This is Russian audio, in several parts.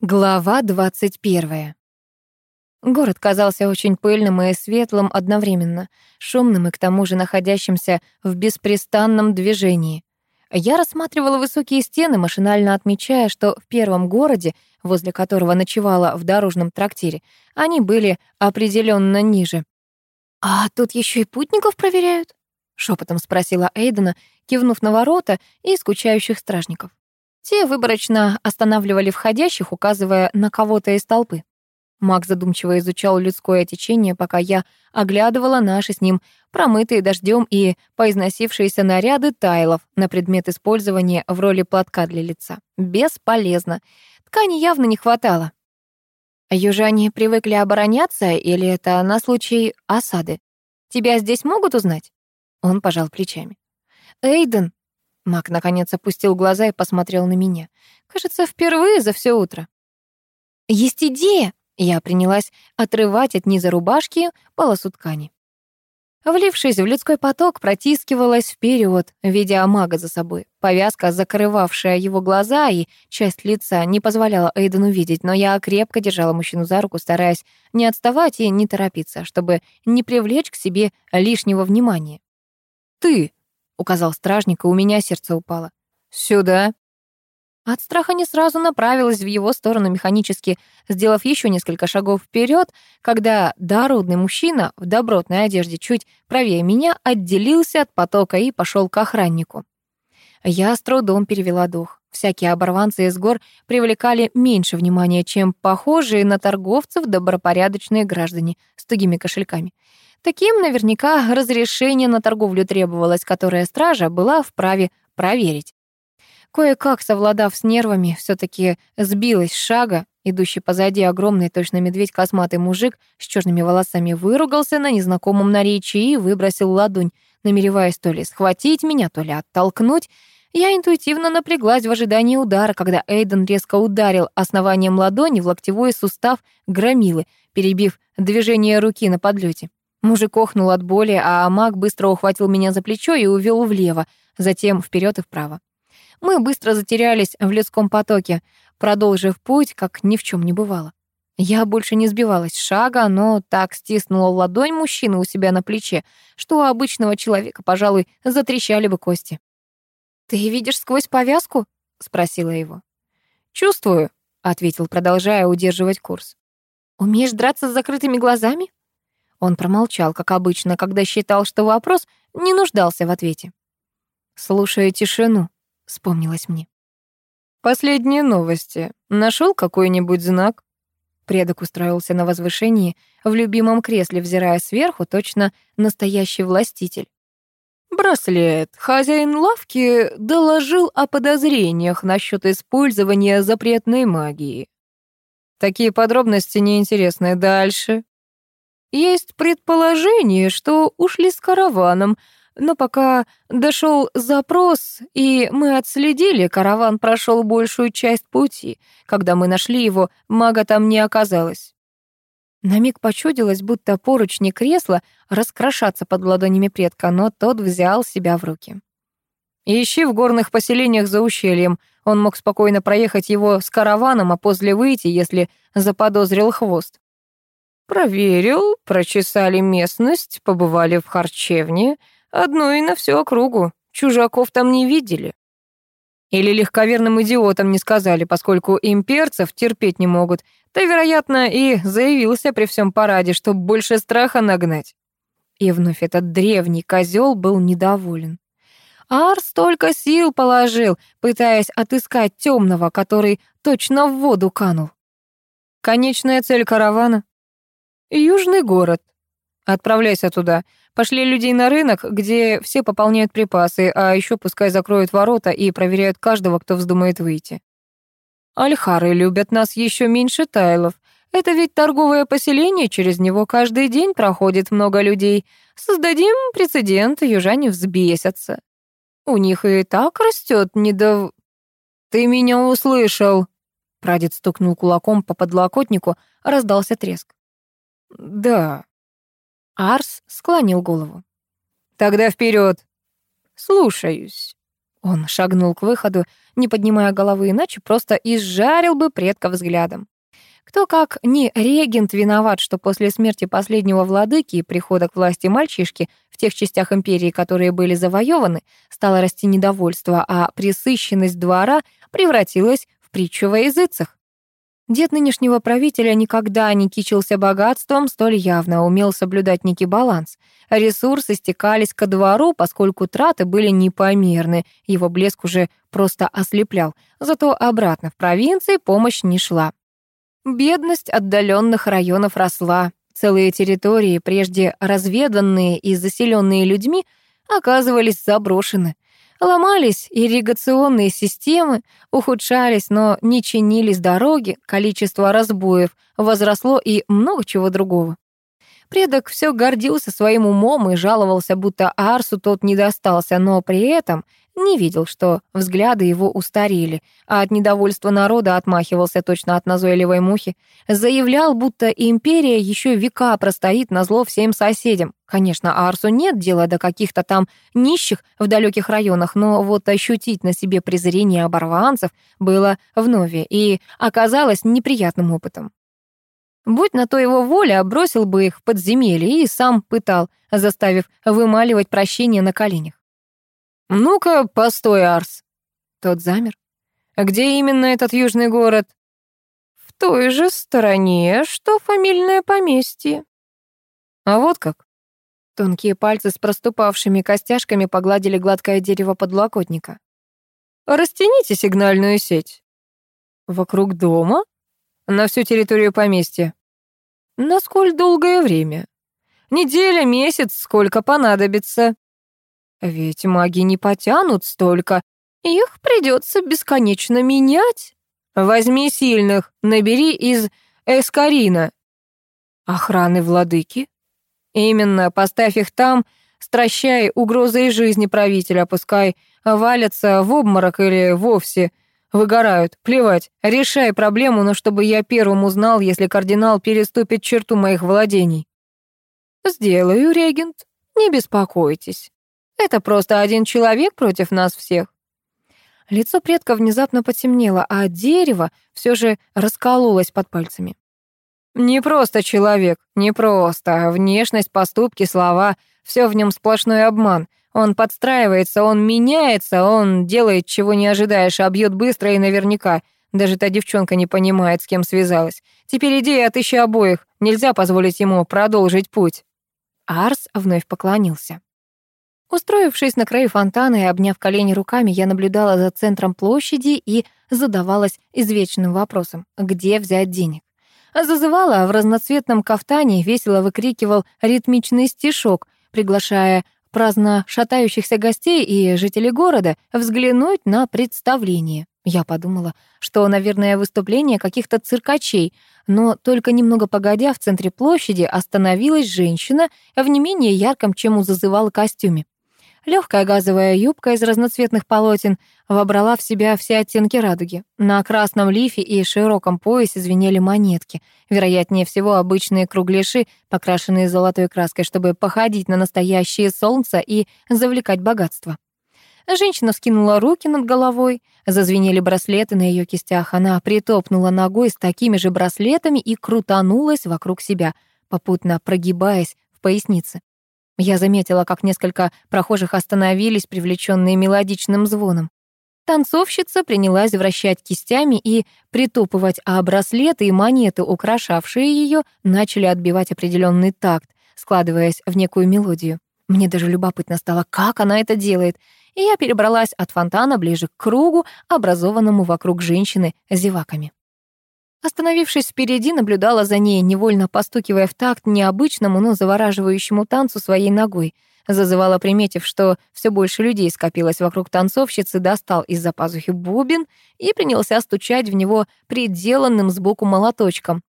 Глава 21. Город казался очень пыльным и светлым одновременно, шумным и к тому же находящимся в беспрестанном движении. Я рассматривала высокие стены, машинально отмечая, что в первом городе, возле которого ночевала в дорожном трактире, они были определенно ниже. «А тут еще и путников проверяют?» — шепотом спросила Эйдена, кивнув на ворота и скучающих стражников. Те выборочно останавливали входящих, указывая на кого-то из толпы. Маг задумчиво изучал людское течение, пока я оглядывала наши с ним промытые дождем и поизносившиеся наряды тайлов на предмет использования в роли платка для лица. Бесполезно. Ткани явно не хватало. Южане привыкли обороняться или это на случай осады? Тебя здесь могут узнать? Он пожал плечами. Эйден, Мак наконец опустил глаза и посмотрел на меня. Кажется, впервые за все утро. «Есть идея!» Я принялась отрывать от низа рубашки полосу ткани. Влившись в людской поток, протискивалась вперед, видя мага за собой. Повязка, закрывавшая его глаза и часть лица, не позволяла Эйдену видеть, но я крепко держала мужчину за руку, стараясь не отставать и не торопиться, чтобы не привлечь к себе лишнего внимания. «Ты!» Указал стражник, и у меня сердце упало. «Сюда!» От страха не сразу направилась в его сторону механически, сделав еще несколько шагов вперед, когда дородный мужчина в добротной одежде чуть правее меня отделился от потока и пошел к охраннику. Я с трудом перевела дух. Всякие оборванцы из гор привлекали меньше внимания, чем похожие на торговцев добропорядочные граждане с тугими кошельками. Таким наверняка разрешение на торговлю требовалось, которое стража была вправе проверить. Кое-как, совладав с нервами, все таки сбилась с шага. Идущий позади огромный, точно медведь, косматый мужик с черными волосами выругался на незнакомом наречии и выбросил ладонь, намереваясь то ли схватить меня, то ли оттолкнуть. Я интуитивно напряглась в ожидании удара, когда Эйден резко ударил основанием ладони в локтевой сустав громилы, перебив движение руки на подлете. Мужик охнул от боли, а маг быстро ухватил меня за плечо и увел влево, затем вперед и вправо. Мы быстро затерялись в людском потоке, продолжив путь, как ни в чем не бывало. Я больше не сбивалась с шага, но так стиснула ладонь мужчины у себя на плече, что у обычного человека, пожалуй, затрещали бы кости. «Ты видишь сквозь повязку?» — спросила его. «Чувствую», — ответил, продолжая удерживать курс. «Умеешь драться с закрытыми глазами?» Он промолчал, как обычно, когда считал, что вопрос не нуждался в ответе. «Слушая тишину», — вспомнилось мне. «Последние новости. Нашел какой-нибудь знак?» Предок устроился на возвышении, в любимом кресле, взирая сверху, точно настоящий властитель. Браслет. Хозяин лавки доложил о подозрениях насчет использования запретной магии. Такие подробности неинтересны. Дальше. Есть предположение, что ушли с караваном, но пока дошел запрос, и мы отследили, караван прошел большую часть пути. Когда мы нашли его, мага там не оказалось. На миг почудилось, будто поручни кресла раскрошатся под ладонями предка, но тот взял себя в руки. Ищи в горных поселениях за ущельем. Он мог спокойно проехать его с караваном, а после выйти, если заподозрил хвост. Проверил, прочесали местность, побывали в харчевне, одну и на всю округу. Чужаков там не видели. Или легковерным идиотам не сказали, поскольку имперцев терпеть не могут. Да, вероятно, и заявился при всем параде, чтобы больше страха нагнать. И вновь этот древний козел был недоволен. Арс столько сил положил, пытаясь отыскать темного, который точно в воду канул. Конечная цель каравана Южный город. Отправляйся туда. Пошли людей на рынок, где все пополняют припасы, а еще пускай закроют ворота и проверяют каждого, кто вздумает выйти. Альхары любят нас еще меньше тайлов. Это ведь торговое поселение, через него каждый день проходит много людей. Создадим прецедент, южане взбесятся. У них и так растет недов... Ты меня услышал. Прадед стукнул кулаком по подлокотнику, раздался треск. «Да». Арс склонил голову. «Тогда вперед. «Слушаюсь». Он шагнул к выходу, не поднимая головы, иначе просто изжарил бы предка взглядом. Кто как не регент виноват, что после смерти последнего владыки и прихода к власти мальчишки в тех частях империи, которые были завоеваны, стало расти недовольство, а присыщенность двора превратилась в притчу во языцах. Дед нынешнего правителя никогда не кичился богатством, столь явно умел соблюдать некий баланс. Ресурсы стекались ко двору, поскольку траты были непомерны, его блеск уже просто ослеплял. Зато обратно в провинции помощь не шла. Бедность отдаленных районов росла. Целые территории, прежде разведанные и заселенные людьми, оказывались заброшены. Ломались ирригационные системы, ухудшались, но не чинились дороги, количество разбоев возросло и много чего другого. Предок все гордился своим умом и жаловался, будто Арсу тот не достался, но при этом не видел, что взгляды его устарели, а от недовольства народа отмахивался точно от назойливой мухи, заявлял, будто империя еще века простоит на зло всем соседям. Конечно, Арсу нет дела до каких-то там нищих в далеких районах, но вот ощутить на себе презрение оборванцев было вновь и оказалось неприятным опытом. Будь на то его воля, бросил бы их в подземелье и сам пытал, заставив вымаливать прощение на коленях. «Ну-ка, постой, Арс!» Тот замер. «Где именно этот южный город?» «В той же стороне, что фамильное поместье». «А вот как?» Тонкие пальцы с проступавшими костяшками погладили гладкое дерево подлокотника. «Растяните сигнальную сеть». «Вокруг дома?» «На всю территорию поместья». «На сколь долгое время?» «Неделя, месяц, сколько понадобится». Ведь маги не потянут столько. Их придется бесконечно менять. Возьми сильных, набери из Эскарина. Охраны владыки? Именно, поставь их там, стращай угрозой жизни правителя, пускай валятся в обморок или вовсе выгорают. Плевать, решай проблему, но чтобы я первым узнал, если кардинал переступит черту моих владений. Сделаю, регент, не беспокойтесь. Это просто один человек против нас всех. Лицо предка внезапно потемнело, а дерево все же раскололось под пальцами. Не просто человек, не просто. Внешность, поступки, слова — все в нем сплошной обман. Он подстраивается, он меняется, он делает, чего не ожидаешь, а бьет быстро и наверняка. Даже та девчонка не понимает, с кем связалась. Теперь иди и отыщи обоих. Нельзя позволить ему продолжить путь. Арс вновь поклонился. Устроившись на краю фонтана и обняв колени руками, я наблюдала за центром площади и задавалась извечным вопросом, где взять денег. Зазывала в разноцветном кафтане, весело выкрикивал ритмичный стишок, приглашая праздно шатающихся гостей и жителей города взглянуть на представление. Я подумала, что, наверное, выступление каких-то циркачей, но только немного погодя в центре площади остановилась женщина в не менее ярком, чем у зазывала костюме. Легкая газовая юбка из разноцветных полотен вобрала в себя все оттенки радуги. На красном лифе и широком поясе звенели монетки. Вероятнее всего, обычные кругляши, покрашенные золотой краской, чтобы походить на настоящее солнце и завлекать богатство. Женщина скинула руки над головой, зазвенели браслеты на ее кистях. Она притопнула ногой с такими же браслетами и крутанулась вокруг себя, попутно прогибаясь в пояснице. Я заметила, как несколько прохожих остановились, привлеченные мелодичным звоном. Танцовщица принялась вращать кистями и притопывать, а браслеты и монеты, украшавшие ее, начали отбивать определенный такт, складываясь в некую мелодию. Мне даже любопытно стало, как она это делает, и я перебралась от фонтана ближе к кругу, образованному вокруг женщины зеваками. Остановившись впереди, наблюдала за ней, невольно постукивая в такт необычному, но завораживающему танцу своей ногой. Зазывала, приметив, что все больше людей скопилось вокруг танцовщицы, достал из-за пазухи бубен и принялся стучать в него приделанным сбоку молоточком.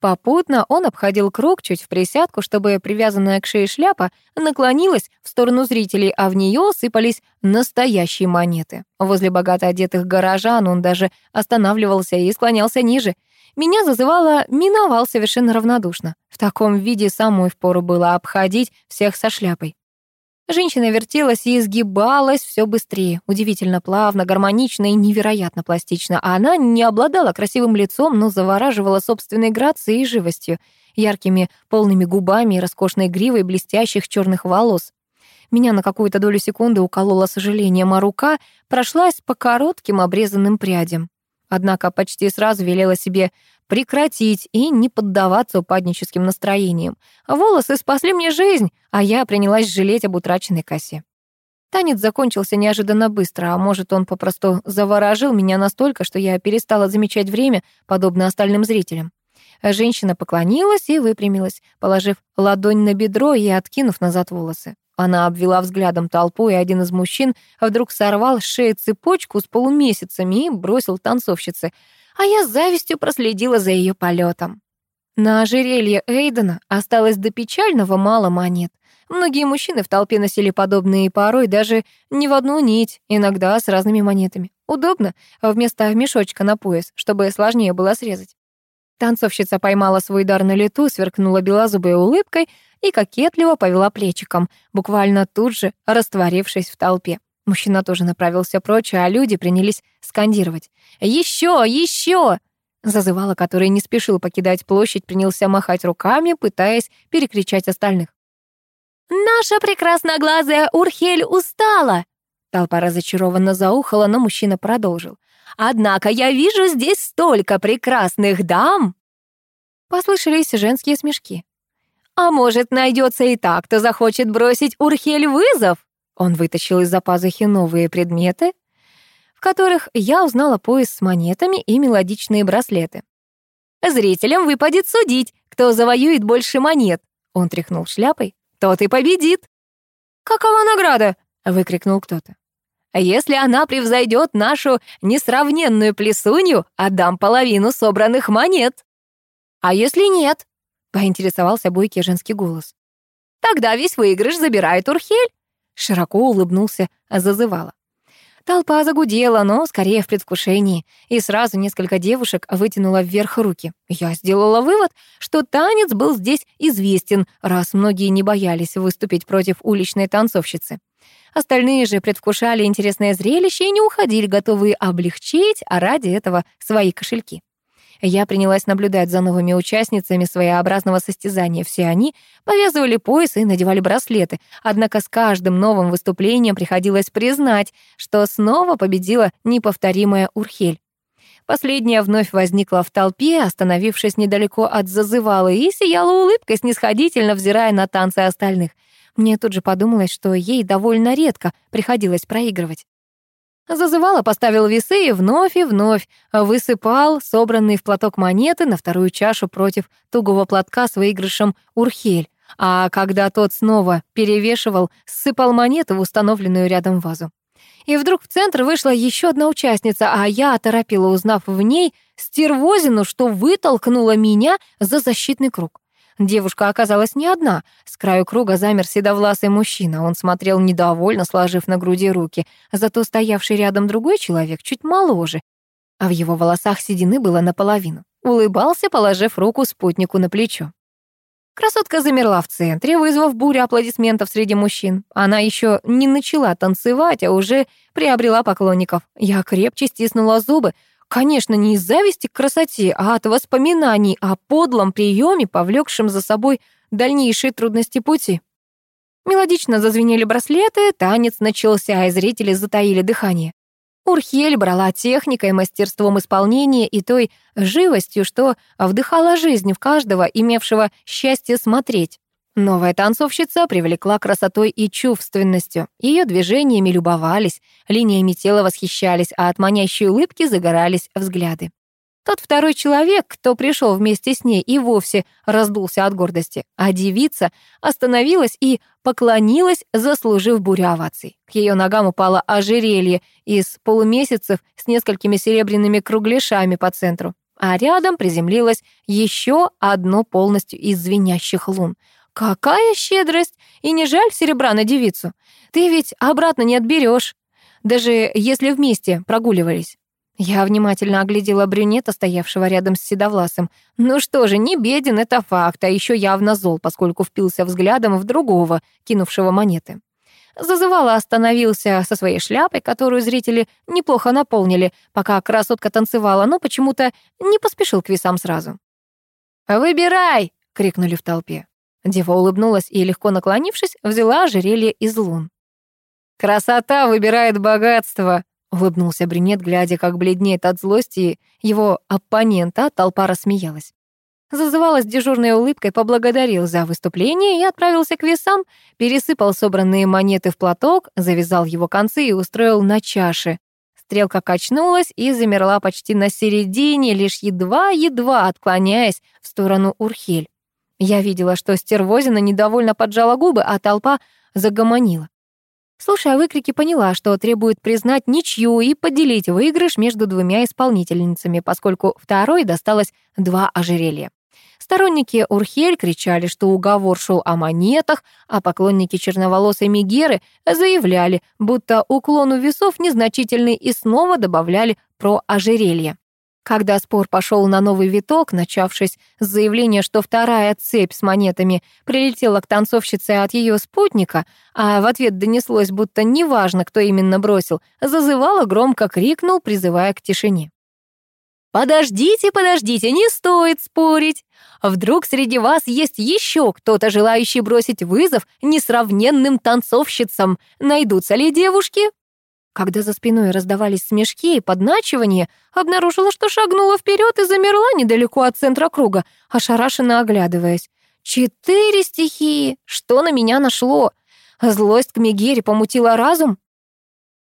Попутно он обходил круг чуть в присядку, чтобы привязанная к шее шляпа наклонилась в сторону зрителей, а в нее сыпались настоящие монеты. Возле богато одетых горожан он даже останавливался и склонялся ниже — меня зазывало миновал совершенно равнодушно. В таком виде самой впору было обходить всех со шляпой. Женщина вертелась и изгибалась все быстрее, удивительно плавно, гармонично и невероятно пластично. А она не обладала красивым лицом, но завораживала собственной грацией и живостью, яркими полными губами и роскошной гривой блестящих черных волос. Меня на какую-то долю секунды укололо сожалением, а рука прошлась по коротким обрезанным прядям. Однако почти сразу велела себе прекратить и не поддаваться упадническим настроениям. Волосы спасли мне жизнь, а я принялась жалеть об утраченной косе. Танец закончился неожиданно быстро, а может, он попросту заворожил меня настолько, что я перестала замечать время, подобно остальным зрителям. Женщина поклонилась и выпрямилась, положив ладонь на бедро и откинув назад волосы. Она обвела взглядом толпу, и один из мужчин вдруг сорвал с шеи цепочку с полумесяцами и бросил танцовщице, а я с завистью проследила за ее полетом. На ожерелье Эйдена осталось до печального мало монет. Многие мужчины в толпе носили подобные порой даже не в одну нить, иногда с разными монетами. Удобно, вместо мешочка на пояс, чтобы сложнее было срезать. Танцовщица поймала свой дар на лету, сверкнула белозубой улыбкой и кокетливо повела плечиком, буквально тут же растворившись в толпе. Мужчина тоже направился прочь, а люди принялись скандировать. «Еще! Еще!» Зазывала, который не спешил покидать площадь, принялся махать руками, пытаясь перекричать остальных. «Наша прекрасноглазая Урхель устала!» Толпа разочарованно заухала, но мужчина продолжил. Однако я вижу здесь столько прекрасных дам!» Послышались женские смешки. «А может, найдется и так, кто захочет бросить Урхель вызов?» Он вытащил из-за пазухи новые предметы, в которых я узнала пояс с монетами и мелодичные браслеты. «Зрителям выпадет судить, кто завоюет больше монет», — он тряхнул шляпой. «Тот и победит». «Какова награда?» — выкрикнул кто-то. Если она превзойдет нашу несравненную плесунью, отдам половину собранных монет. А если нет? Поинтересовался бойкий женский голос. Тогда весь выигрыш забирает Урхель. Широко улыбнулся зазывала. Толпа загудела, но скорее в предвкушении, и сразу несколько девушек вытянуло вверх руки. Я сделала вывод, что танец был здесь известен, раз многие не боялись выступить против уличной танцовщицы. Остальные же предвкушали интересное зрелище и не уходили, готовые облегчить, а ради этого свои кошельки. Я принялась наблюдать за новыми участницами своеобразного состязания. Все они повязывали поясы и надевали браслеты. Однако с каждым новым выступлением приходилось признать, что снова победила неповторимая Урхель. Последняя вновь возникла в толпе, остановившись недалеко от зазывала, и сияла улыбкой, снисходительно взирая на танцы остальных — мне тут же подумалось, что ей довольно редко приходилось проигрывать. Зазывала, поставил весы и вновь и вновь высыпал собранные в платок монеты на вторую чашу против тугого платка с выигрышем Урхель, а когда тот снова перевешивал, сыпал монеты в установленную рядом вазу. И вдруг в центр вышла еще одна участница, а я оторопила, узнав в ней стервозину, что вытолкнула меня за защитный круг. Девушка оказалась не одна. С краю круга замер седовласый мужчина. Он смотрел недовольно, сложив на груди руки. Зато стоявший рядом другой человек чуть моложе, а в его волосах седины было наполовину. Улыбался, положив руку спутнику на плечо. Красотка замерла в центре, вызвав бурю аплодисментов среди мужчин. Она еще не начала танцевать, а уже приобрела поклонников. Я крепче стиснула зубы, Конечно, не из зависти к красоте, а от воспоминаний о подлом приеме, повлекшем за собой дальнейшие трудности пути. Мелодично зазвенели браслеты, танец начался, и зрители затаили дыхание. Урхель брала техникой, мастерством исполнения и той живостью, что вдыхала жизнь в каждого, имевшего счастье смотреть. Новая танцовщица привлекла красотой и чувственностью. Ее движениями любовались, линиями тела восхищались, а от манящей улыбки загорались взгляды. Тот второй человек, кто пришел вместе с ней и вовсе раздулся от гордости, а девица остановилась и поклонилась, заслужив бурю оваций. К ее ногам упало ожерелье из полумесяцев с несколькими серебряными кругляшами по центру, а рядом приземлилось еще одно полностью из звенящих лун — Какая щедрость! И не жаль серебра на девицу. Ты ведь обратно не отберешь, даже если вместе прогуливались. Я внимательно оглядела брюнета, стоявшего рядом с седовласым. Ну что же, не беден, это факт, а еще явно зол, поскольку впился взглядом в другого, кинувшего монеты. Зазывала остановился со своей шляпой, которую зрители неплохо наполнили, пока красотка танцевала, но почему-то не поспешил к весам сразу. «Выбирай!» — крикнули в толпе. Дева улыбнулась и, легко наклонившись, взяла ожерелье из лун. «Красота выбирает богатство!» — улыбнулся брюнет, глядя, как бледнеет от злости его оппонента, толпа рассмеялась. Зазывалась дежурной улыбкой, поблагодарил за выступление и отправился к весам, пересыпал собранные монеты в платок, завязал его концы и устроил на чаше. Стрелка качнулась и замерла почти на середине, лишь едва-едва отклоняясь в сторону Урхель. Я видела, что стервозина недовольно поджала губы, а толпа загомонила. Слушая выкрики, поняла, что требует признать ничью и поделить выигрыш между двумя исполнительницами, поскольку второй досталось два ожерелья. Сторонники Урхель кричали, что уговор шел о монетах, а поклонники черноволосой Мегеры заявляли, будто уклон у весов незначительный и снова добавляли про ожерелье. Когда спор пошел на новый виток, начавшись с заявления, что вторая цепь с монетами прилетела к танцовщице от ее спутника, а в ответ донеслось, будто неважно, кто именно бросил, зазывала громко крикнул, призывая к тишине. «Подождите, подождите, не стоит спорить. Вдруг среди вас есть еще кто-то, желающий бросить вызов несравненным танцовщицам? Найдутся ли девушки?» Когда за спиной раздавались смешки и подначивания, обнаружила, что шагнула вперед и замерла недалеко от центра круга, ошарашенно оглядываясь. «Четыре стихии! Что на меня нашло? Злость к Мегере помутила разум?»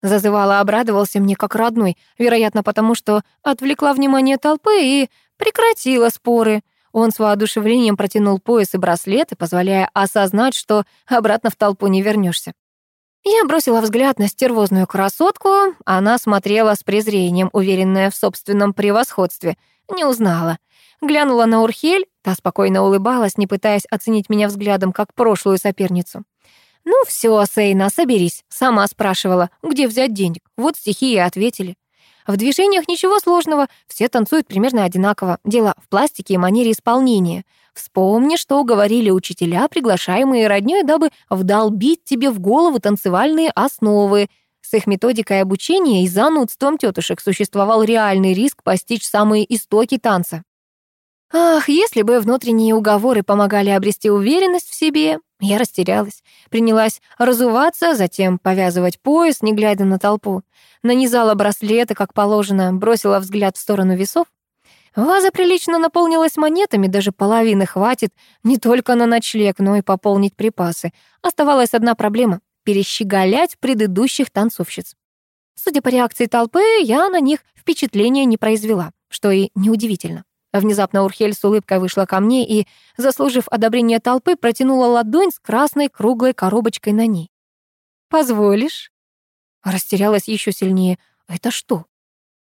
Зазывала, обрадовался мне как родной, вероятно, потому что отвлекла внимание толпы и прекратила споры. Он с воодушевлением протянул пояс и браслеты, позволяя осознать, что обратно в толпу не вернешься. Я бросила взгляд на стервозную красотку, она смотрела с презрением, уверенная в собственном превосходстве. Не узнала. Глянула на Урхель, та спокойно улыбалась, не пытаясь оценить меня взглядом как прошлую соперницу. «Ну все, Сейна, соберись», — сама спрашивала, где взять денег. Вот стихи и ответили. В движениях ничего сложного, все танцуют примерно одинаково. Дело в пластике и манере исполнения. Вспомни, что говорили учителя, приглашаемые роднёй, дабы вдолбить тебе в голову танцевальные основы. С их методикой обучения и занудством тетушек существовал реальный риск постичь самые истоки танца. Ах, если бы внутренние уговоры помогали обрести уверенность в себе, я растерялась. Принялась разуваться, затем повязывать пояс, не глядя на толпу. Нанизала браслеты, как положено, бросила взгляд в сторону весов. Ваза прилично наполнилась монетами, даже половины хватит не только на ночлег, но и пополнить припасы. Оставалась одна проблема — перещеголять предыдущих танцовщиц. Судя по реакции толпы, я на них впечатления не произвела, что и неудивительно. Внезапно Урхель с улыбкой вышла ко мне и, заслужив одобрение толпы, протянула ладонь с красной круглой коробочкой на ней. «Позволишь?» Растерялась еще сильнее. «Это что?»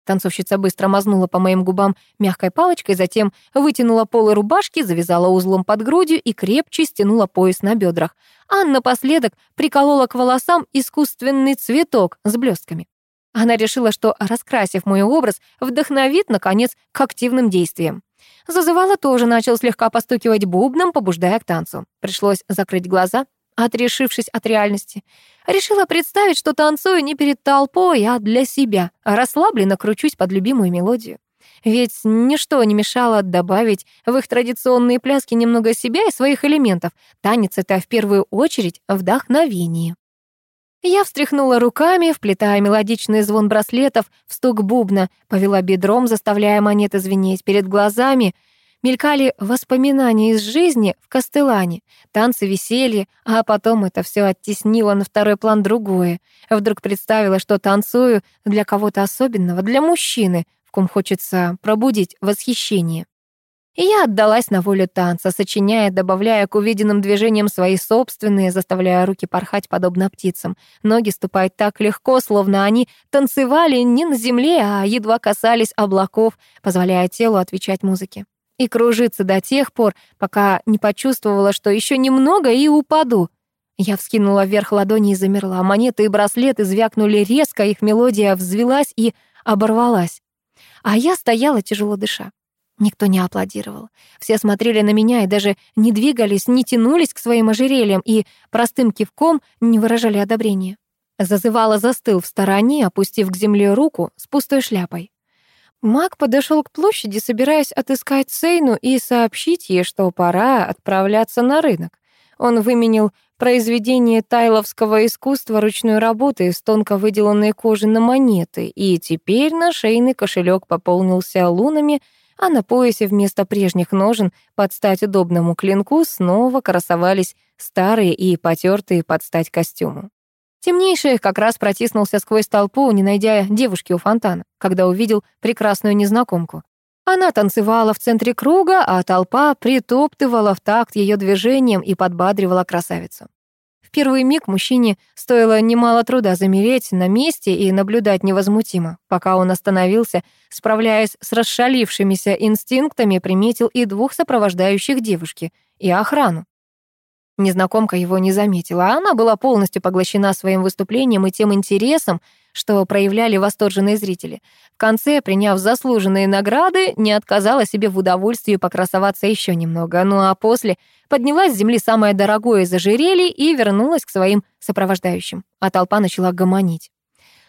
Танцовщица быстро мазнула по моим губам мягкой палочкой, затем вытянула полы рубашки, завязала узлом под грудью и крепче стянула пояс на бедрах. А напоследок приколола к волосам искусственный цветок с блестками. Она решила, что, раскрасив мой образ, вдохновит, наконец, к активным действиям. Зазывала тоже начал слегка постукивать бубном, побуждая к танцу. Пришлось закрыть глаза, отрешившись от реальности. Решила представить, что танцую не перед толпой, а для себя. Расслабленно кручусь под любимую мелодию. Ведь ничто не мешало добавить в их традиционные пляски немного себя и своих элементов. Танец — это в первую очередь вдохновение. Я встряхнула руками, вплетая мелодичный звон браслетов в стук бубна, повела бедром, заставляя монеты звенеть перед глазами. Мелькали воспоминания из жизни в Костелане, танцы, веселье, а потом это все оттеснило на второй план другое. Вдруг представила, что танцую для кого-то особенного, для мужчины, в ком хочется пробудить восхищение. И я отдалась на волю танца, сочиняя, добавляя к увиденным движениям свои собственные, заставляя руки порхать подобно птицам. Ноги ступать так легко, словно они танцевали не на земле, а едва касались облаков, позволяя телу отвечать музыке. И кружиться до тех пор, пока не почувствовала, что еще немного и упаду. Я вскинула вверх ладони и замерла. Монеты и браслеты звякнули резко, их мелодия взвелась и оборвалась. А я стояла, тяжело дыша. Никто не аплодировал. Все смотрели на меня и даже не двигались, не тянулись к своим ожерельям и простым кивком не выражали одобрения. Зазывала застыл в стороне, опустив к земле руку с пустой шляпой. Маг подошел к площади, собираясь отыскать Сейну и сообщить ей, что пора отправляться на рынок. Он выменил произведение тайловского искусства ручной работы из тонко выделанной кожи на монеты, и теперь на шейный кошелек пополнился лунами, а на поясе вместо прежних ножен под стать удобному клинку снова красовались старые и потертые под стать костюму. Темнейший как раз протиснулся сквозь толпу, не найдя девушки у фонтана, когда увидел прекрасную незнакомку. Она танцевала в центре круга, а толпа притоптывала в такт ее движением и подбадривала красавицу. В первый миг мужчине стоило немало труда замереть на месте и наблюдать невозмутимо, пока он остановился, справляясь с расшалившимися инстинктами, приметил и двух сопровождающих девушки, и охрану. Незнакомка его не заметила, а она была полностью поглощена своим выступлением и тем интересом, что проявляли восторженные зрители. В конце, приняв заслуженные награды, не отказала себе в удовольствии покрасоваться еще немного, ну а после подняла с земли самое дорогое из ожерелий и вернулась к своим сопровождающим, а толпа начала гомонить.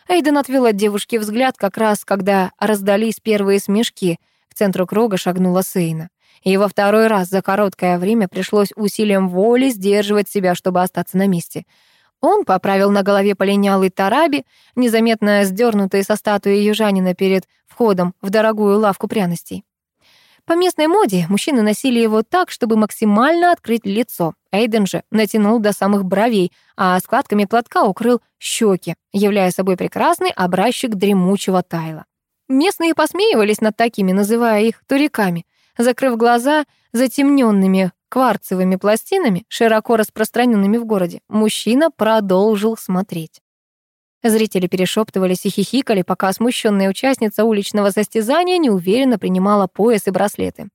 Эйден отвел от девушки взгляд как раз, когда раздались первые смешки. К центру круга шагнула Сейна и во второй раз за короткое время пришлось усилием воли сдерживать себя, чтобы остаться на месте. Он поправил на голове полинялый тараби, незаметно сдернутый со статуи южанина перед входом в дорогую лавку пряностей. По местной моде мужчины носили его так, чтобы максимально открыть лицо. Эйден же натянул до самых бровей, а складками платка укрыл щеки, являя собой прекрасный образчик дремучего тайла. Местные посмеивались над такими, называя их туриками. Закрыв глаза затемненными кварцевыми пластинами, широко распространенными в городе, мужчина продолжил смотреть. Зрители перешептывались и хихикали, пока смущенная участница уличного состязания неуверенно принимала пояс и браслеты.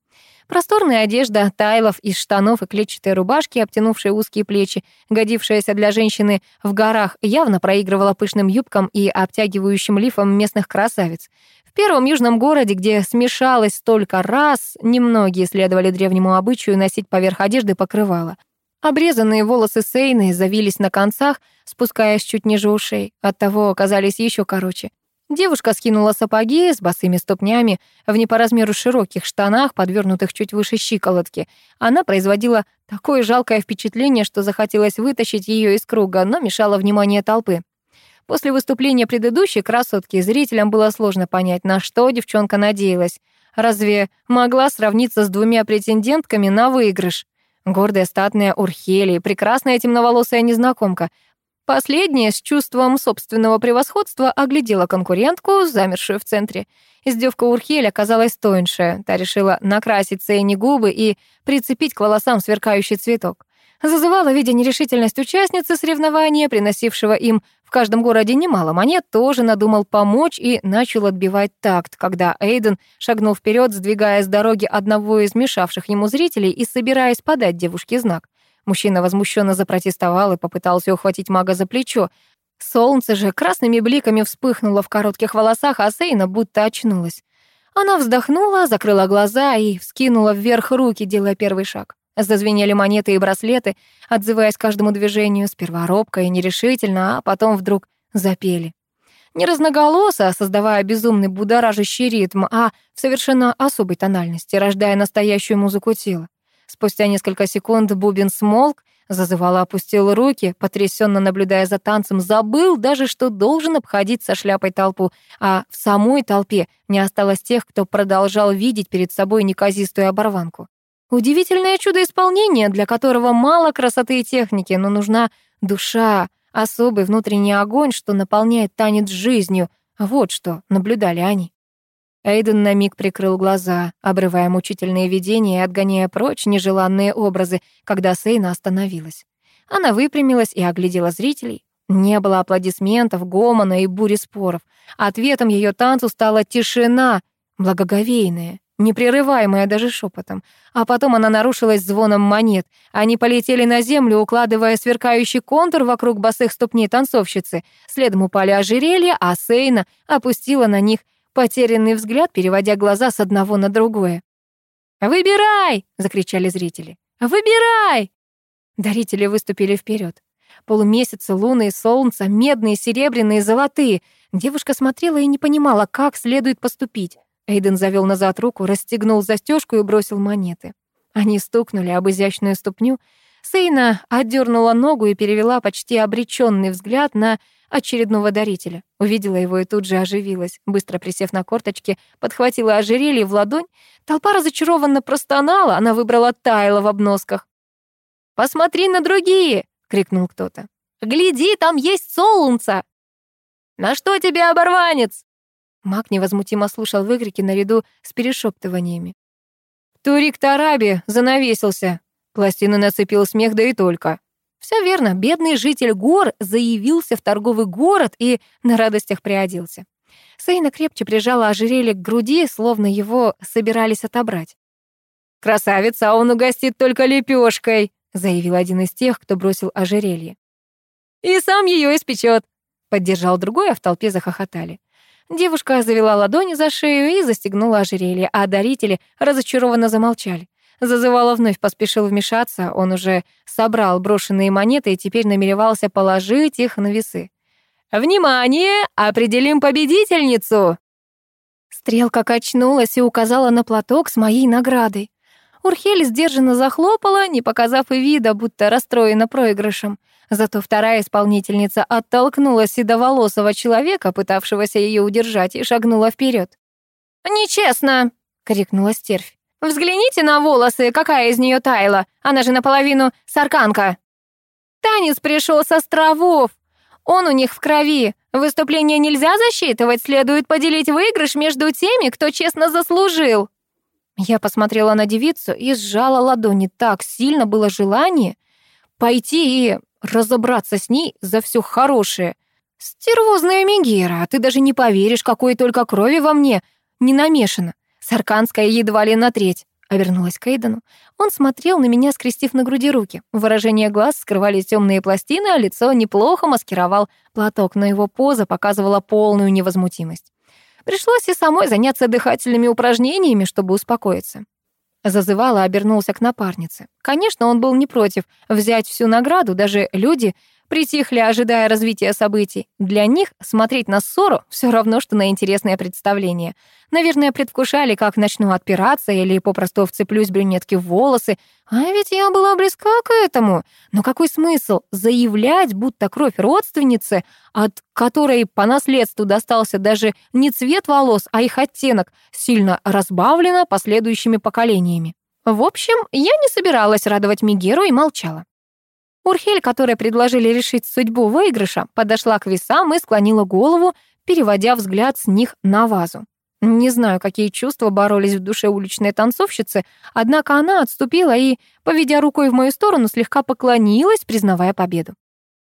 Просторная одежда тайлов из штанов и клетчатой рубашки, обтянувшие узкие плечи, годившаяся для женщины в горах, явно проигрывала пышным юбкам и обтягивающим лифом местных красавиц. В первом южном городе, где смешалось столько раз, немногие следовали древнему обычаю носить поверх одежды покрывало. Обрезанные волосы Сейны завились на концах, спускаясь чуть ниже ушей, оттого оказались еще короче. Девушка скинула сапоги с босыми ступнями в не по размеру широких штанах, подвернутых чуть выше щиколотки. Она производила такое жалкое впечатление, что захотелось вытащить ее из круга, но мешало внимание толпы. После выступления предыдущей красотки зрителям было сложно понять, на что девчонка надеялась. Разве могла сравниться с двумя претендентками на выигрыш? Гордая статная Урхели, прекрасная темноволосая незнакомка. Последняя с чувством собственного превосходства оглядела конкурентку, замершую в центре. Издевка Урхель оказалась тоньше. Та решила накрасить Сейни губы и прицепить к волосам сверкающий цветок. Зазывала, видя нерешительность участницы соревнования, приносившего им в каждом городе немало монет, тоже надумал помочь и начал отбивать такт, когда Эйден шагнул вперед, сдвигая с дороги одного из мешавших ему зрителей и собираясь подать девушке знак. Мужчина возмущенно запротестовал и попытался ухватить мага за плечо. Солнце же красными бликами вспыхнуло в коротких волосах, а Сейна будто очнулась. Она вздохнула, закрыла глаза и вскинула вверх руки, делая первый шаг. Зазвенели монеты и браслеты, отзываясь каждому движению, сперва робко и нерешительно, а потом вдруг запели. Не разноголосо, создавая безумный будоражащий ритм, а в совершенно особой тональности, рождая настоящую музыку тела. Спустя несколько секунд бубен смолк, зазывало опустил руки, потрясенно наблюдая за танцем, забыл даже, что должен обходить со шляпой толпу, а в самой толпе не осталось тех, кто продолжал видеть перед собой неказистую оборванку. Удивительное чудо исполнения, для которого мало красоты и техники, но нужна душа, особый внутренний огонь, что наполняет танец жизнью. Вот что наблюдали они. Эйден на миг прикрыл глаза, обрывая мучительные видения и отгоняя прочь нежеланные образы, когда Сейна остановилась. Она выпрямилась и оглядела зрителей. Не было аплодисментов, гомона и бури споров. Ответом ее танцу стала тишина, благоговейная непрерываемая даже шепотом. А потом она нарушилась звоном монет. Они полетели на землю, укладывая сверкающий контур вокруг босых ступней танцовщицы. Следом упали ожерелья, а Сейна опустила на них потерянный взгляд, переводя глаза с одного на другое. «Выбирай!» — закричали зрители. «Выбирай!» Дарители выступили вперед. Полумесяцы, луны и солнца, медные, серебряные, золотые. Девушка смотрела и не понимала, как следует поступить. Эйден завел назад руку, расстегнул застежку и бросил монеты. Они стукнули об изящную ступню. Сейна отдернула ногу и перевела почти обреченный взгляд на очередного дарителя. Увидела его и тут же оживилась. Быстро присев на корточки, подхватила ожерелье в ладонь. Толпа разочарованно простонала, она выбрала Тайла в обносках. «Посмотри на другие!» — крикнул кто-то. «Гляди, там есть солнце!» «На что тебе, оборванец?» Маг невозмутимо слушал выкрики наряду с перешептываниями. Турик Тараби занавесился. Пластину нацепил смех, да и только. Все верно, бедный житель гор заявился в торговый город и на радостях приоделся. Сейна крепче прижала ожерелье к груди, словно его собирались отобрать. «Красавица, а он угостит только лепешкой, заявил один из тех, кто бросил ожерелье. «И сам ее испечет», — поддержал другой, а в толпе захохотали. Девушка завела ладони за шею и застегнула ожерелье, а дарители разочарованно замолчали. Зазывала вновь поспешил вмешаться, он уже собрал брошенные монеты и теперь намеревался положить их на весы. «Внимание! Определим победительницу!» Стрелка качнулась и указала на платок с моей наградой. Урхель сдержанно захлопала, не показав и вида, будто расстроена проигрышем. Зато вторая исполнительница оттолкнула седоволосого человека, пытавшегося ее удержать, и шагнула вперед. «Нечестно!» — крикнула стервь. Взгляните на волосы, какая из нее тайла. Она же наполовину сарканка. Танец пришел с островов. Он у них в крови. Выступление нельзя засчитывать, следует поделить выигрыш между теми, кто честно заслужил. Я посмотрела на девицу и сжала ладони. Так сильно было желание пойти и разобраться с ней за все хорошее. Стервозная Мегера, ты даже не поверишь, какой только крови во мне не намешано. Сарканская едва ли на треть. Обернулась к Эйдену. Он смотрел на меня, скрестив на груди руки. Выражение глаз скрывали темные пластины, а лицо неплохо маскировал платок, но его поза показывала полную невозмутимость. Пришлось и самой заняться дыхательными упражнениями, чтобы успокоиться. Зазывала обернулся к напарнице. Конечно, он был не против взять всю награду, даже люди притихли, ожидая развития событий. Для них смотреть на ссору все равно, что на интересное представление. Наверное, предвкушали, как начну отпираться или попросту вцеплюсь брюнетки в волосы. А ведь я была близка к этому. Но какой смысл заявлять, будто кровь родственницы, от которой по наследству достался даже не цвет волос, а их оттенок, сильно разбавлена последующими поколениями? В общем, я не собиралась радовать Мигеру и молчала. Урхель, которой предложили решить судьбу выигрыша, подошла к весам и склонила голову, переводя взгляд с них на вазу. Не знаю, какие чувства боролись в душе уличной танцовщицы, однако она отступила и, поведя рукой в мою сторону, слегка поклонилась, признавая победу.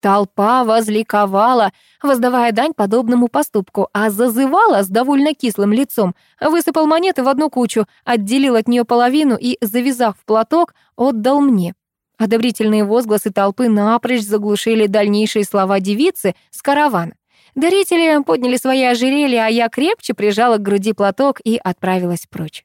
Толпа возликовала, воздавая дань подобному поступку, а зазывала с довольно кислым лицом, высыпал монеты в одну кучу, отделил от нее половину и, завязав в платок, отдал мне. Одобрительные возгласы толпы напрочь заглушили дальнейшие слова девицы с каравана. Дарители подняли свои ожерелья, а я крепче прижала к груди платок и отправилась прочь.